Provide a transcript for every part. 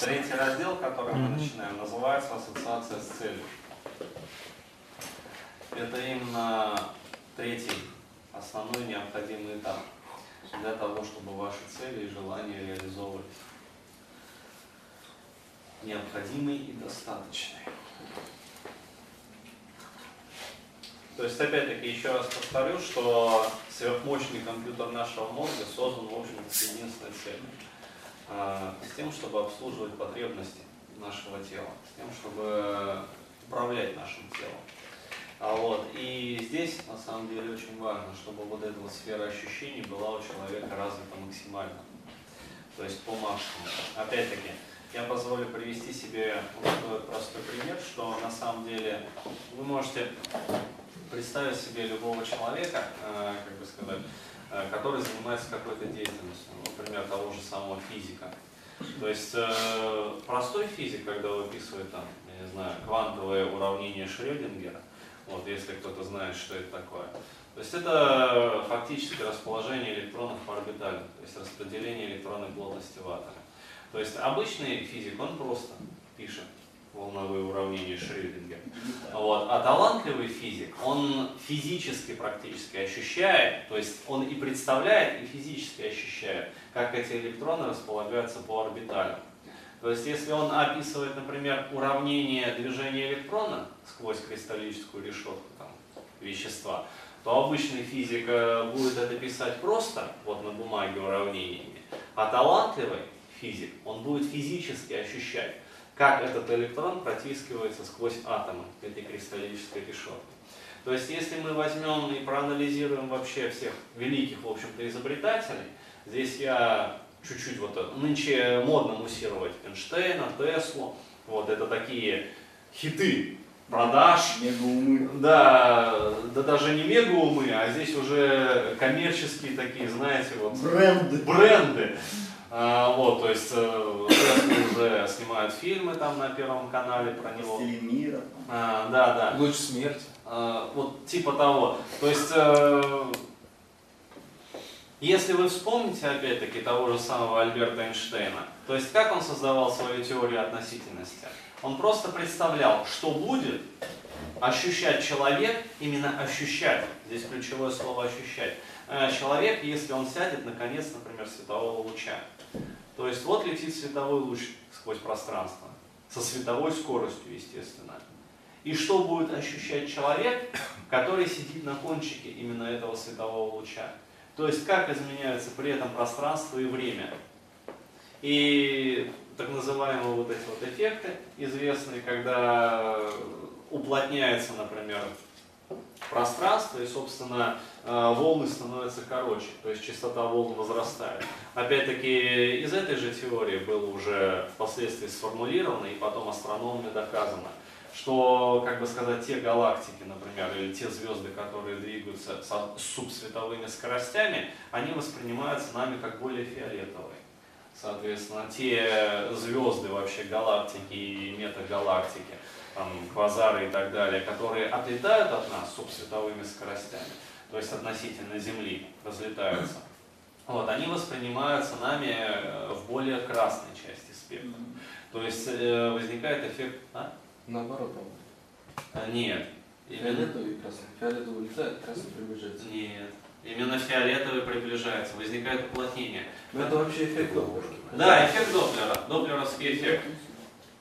Третий раздел, который мы начинаем, называется «Ассоциация с целью». Это именно третий основной необходимый этап для того, чтобы ваши цели и желания реализовывались. Необходимый и достаточный. То есть, опять-таки, еще раз повторю, что сверхмощный компьютер нашего мозга создан, в общем-то, с единственной целью. А, с тем, чтобы обслуживать потребности нашего тела, с тем, чтобы управлять нашим телом. А вот, и здесь, на самом деле, очень важно, чтобы вот эта вот сфера ощущений была у человека развита максимально. То есть по максимуму. Опять-таки, я позволю привести себе такой простой пример, что на самом деле вы можете представить себе любого человека, э, как бы сказать, который занимается какой-то деятельностью, например, того же самого физика. То есть э, простой физик, когда выписывает там, я не знаю, квантовое уравнение Шрёдингера, вот, если кто-то знает, что это такое. То есть это фактически расположение электронов по орбитали, то есть распределение электронной плотности в атоме. То есть обычный физик, он просто пишет уравнения Шрёдингера. Вот. А талантливый физик, он физически практически ощущает, то есть он и представляет, и физически ощущает, как эти электроны располагаются по орбиталям. То есть если он описывает, например, уравнение движения электрона сквозь кристаллическую решетку там, вещества, то обычный физик э, будет это писать просто, вот на бумаге уравнениями, а талантливый физик, он будет физически ощущать, как этот электрон протискивается сквозь атомы этой кристаллической решетки. То есть, если мы возьмем и проанализируем вообще всех великих, в общем-то, изобретателей, здесь я чуть-чуть вот нынче модно муссировать Эйнштейна, Теслу, вот это такие хиты продаж. Мегаумы. Да, да даже не мегаумы, а здесь уже коммерческие такие, знаете, вот бренды. бренды. А, вот, то есть э, уже снимают фильмы там на Первом канале про него. мира. А, да, да. Луч смерти. А, вот типа того. То есть, э, если вы вспомните опять-таки того же самого Альберта Эйнштейна, то есть как он создавал свою теорию относительности? Он просто представлял, что будет ощущать человек, именно ощущать, здесь ключевое слово ощущать, э, человек, если он сядет на конец, например, светового луча. То есть вот летит световой луч сквозь пространство, со световой скоростью, естественно. И что будет ощущать человек, который сидит на кончике именно этого светового луча? То есть как изменяются при этом пространство и время. И так называемые вот эти вот эффекты известные, когда уплотняется, например, пространство, и, собственно, э, волны становятся короче, то есть частота волн возрастает. Опять-таки, из этой же теории было уже впоследствии сформулировано и потом астрономами доказано, что, как бы сказать, те галактики, например, или те звезды, которые двигаются с субсветовыми скоростями, они воспринимаются нами как более фиолетовые. Соответственно, те звезды вообще, галактики и метагалактики, там, квазары и так далее, которые отлетают от нас субсветовыми скоростями, то есть относительно Земли разлетаются, вот, они воспринимаются нами э, в более красной части спектра. То есть э, возникает эффект... А? Наоборот, а, Нет. Именно... Фиолетовый и красный. Фиолетовый улетает, красный приближается. Нет. Именно фиолетовый приближается, возникает уплотнение. Но это вообще эффект Доплера. Да, эффект Доплера, доплеровский эффект.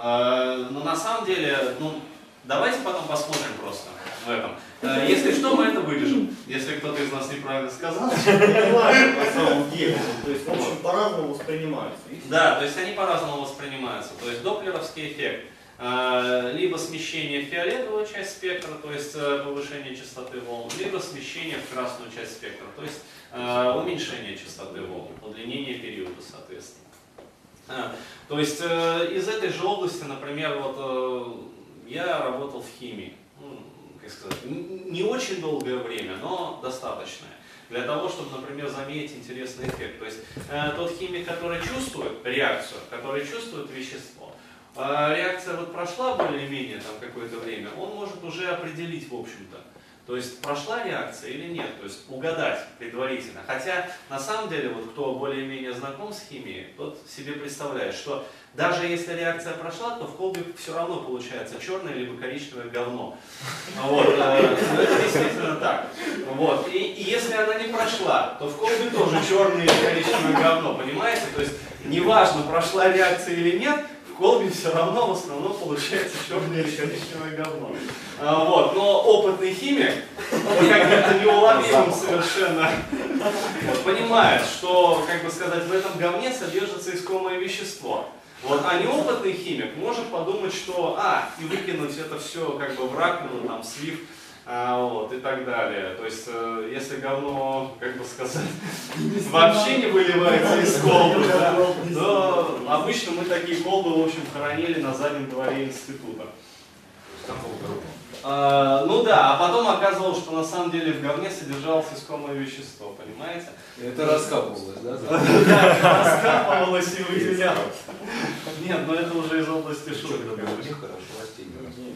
А, но на самом деле, ну, давайте потом посмотрим просто в этом. А, если что, мы это вырежем. Если кто-то из нас неправильно сказал. На самом деле. То есть, в общем, по-разному воспринимаются. Да, то есть они по-разному воспринимаются. То есть доплеровский эффект а, либо смещение в фиолетовую часть спектра, то есть э, повышение частоты волн, либо смещение в красную часть спектра, то есть уменьшение частоты волн, удлинение периода, соответственно. А, то есть э, из этой же области, например, вот э, я работал в химии, ну, как сказать, не очень долгое время, но достаточное для того, чтобы, например, заметить интересный эффект. То есть э, тот химик, который чувствует реакцию, который чувствует вещество, э, реакция вот прошла более-менее там какое-то время, он может уже определить, в общем-то, То есть прошла реакция или нет, то есть угадать предварительно. Хотя на самом деле, вот кто более-менее знаком с химией, тот себе представляет, что даже если реакция прошла, то в колбе все равно получается черное либо коричневое говно. Вот, э, это действительно так. Вот. И, и если она не прошла, то в колбе тоже черное или коричневое говно, понимаете? То есть неважно, прошла реакция или нет, колбе все равно в основном получается черное или коричневое говно. А, вот. Но опытный химик, вот как-то неуловимым совершенно, понимает, что, как бы сказать, в этом говне содержится искомое вещество. Вот, а неопытный химик может подумать, что, а, и выкинуть это все как бы в раковину, там, слив, а, вот, и так далее. То есть, э, если говно, как бы сказать, вообще не выливается из колбы, да, то обычно мы такие колбы, в общем, хоронили на заднем дворе института. А, ну да, а потом оказывалось, что на самом деле в говне содержалось искомое вещество, понимаете? Это раскапывалось, да? Да, раскапывалось и выделялось. Нет, но это уже из области шуток.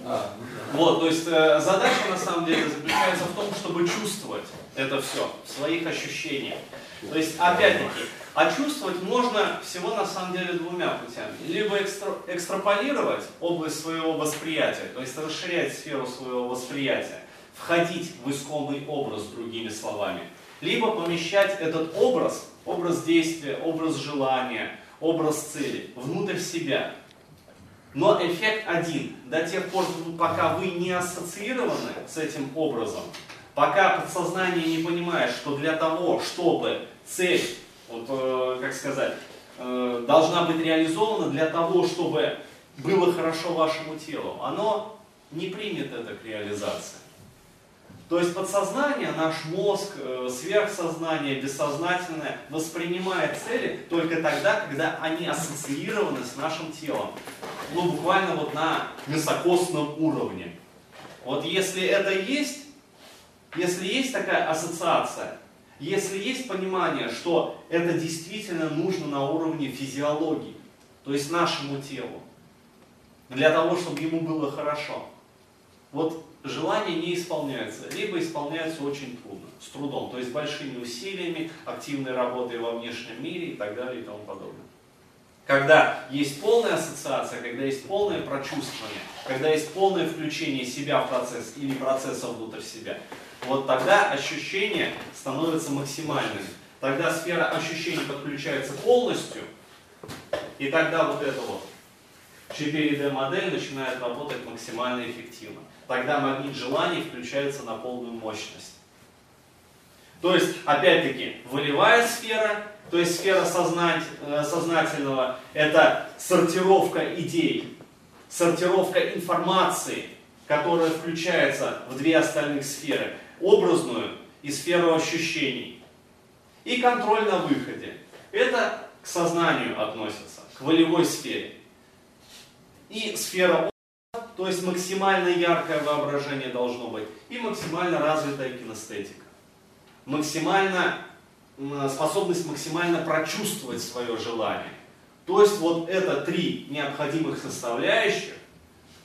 А, Вот, то есть э, задача на самом деле заключается в том, чтобы чувствовать это все в своих ощущениях. То есть, опять-таки, а чувствовать можно всего на самом деле двумя путями. Либо экстра, экстраполировать область своего восприятия, то есть расширять сферу своего восприятия, входить в искомый образ, другими словами. Либо помещать этот образ, образ действия, образ желания, образ цели внутрь себя. Но эффект один. До тех пор, пока вы не ассоциированы с этим образом, пока подсознание не понимает, что для того, чтобы цель, вот, э, как сказать, э, должна быть реализована для того, чтобы было хорошо вашему телу, оно не примет это к реализации. То есть подсознание, наш мозг, э, сверхсознание, бессознательное воспринимает цели только тогда, когда они ассоциированы с нашим телом. Ну, буквально вот на высокосном уровне. Вот если это есть, если есть такая ассоциация, если есть понимание, что это действительно нужно на уровне физиологии, то есть нашему телу, для того, чтобы ему было хорошо, вот желание не исполняется, либо исполняется очень трудно, с трудом, то есть большими усилиями, активной работой во внешнем мире и так далее и тому подобное. Когда есть полная ассоциация, когда есть полное прочувствование, когда есть полное включение себя в процесс или процесса внутрь себя, вот тогда ощущения становятся максимальными. Тогда сфера ощущений подключается полностью, и тогда вот эта вот 4D модель начинает работать максимально эффективно тогда магнит желаний включается на полную мощность. То есть, опять-таки, волевая сфера, то есть сфера сознать, э, сознательного, это сортировка идей, сортировка информации, которая включается в две остальных сферы, образную и сферу ощущений. И контроль на выходе. Это к сознанию относится, к волевой сфере. И сфера то есть максимально яркое воображение должно быть, и максимально развитая кинестетика. Максимально, способность максимально прочувствовать свое желание. То есть вот это три необходимых составляющих,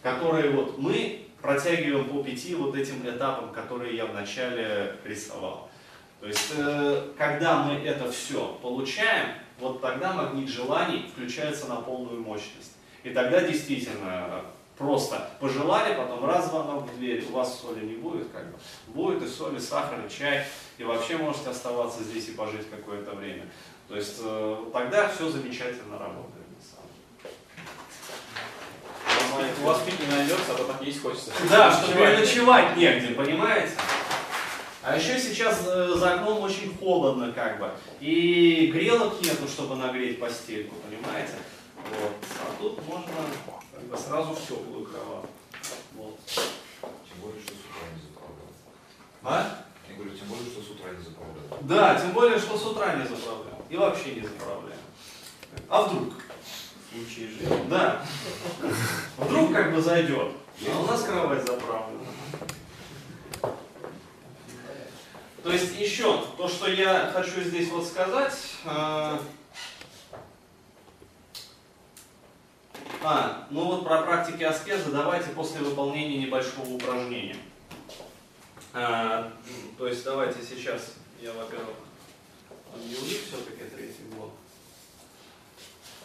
которые вот мы протягиваем по пяти вот этим этапам, которые я вначале рисовал. То есть, э, когда мы это все получаем, вот тогда магнит желаний включается на полную мощность. И тогда действительно Просто пожелали, потом раз звонок в дверь, у вас соли не будет, как бы. Будет и соль, и сахар, и чай, и вообще можете оставаться здесь и пожить какое-то время. То есть э, тогда все замечательно работает. У вас пить не найдется, а то так есть хочется. Да, чтобы ночевать негде, понимаете? А еще сейчас э, за окном очень холодно, как бы. И грелок нету, чтобы нагреть постельку, понимаете? Вот. А тут можно как бы сразу в теплую кровать. Вот. Тем более, что с утра не заправлял. А? Я говорю, тем более, что с утра не заправлял. Да, тем более, что с утра не заправлял. И вообще не заправляю. А вдруг? В случае жизни. Да. Вдруг как бы зайдет. А у нас кровать заправлена. То есть еще то, что я хочу здесь вот сказать, А, ну вот про практики аскезы давайте после выполнения небольшого упражнения. А, то есть давайте сейчас я, во-первых, объявлю все-таки третий блок.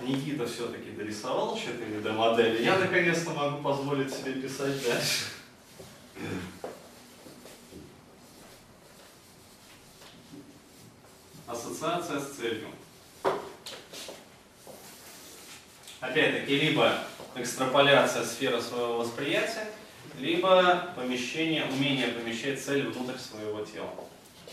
Никита все-таки дорисовал 4D модели. Я наконец-то могу позволить себе писать дальше. Ассоциация с целью. Опять-таки, либо экстраполяция сферы своего восприятия, либо помещение, умение помещать цель внутрь своего тела.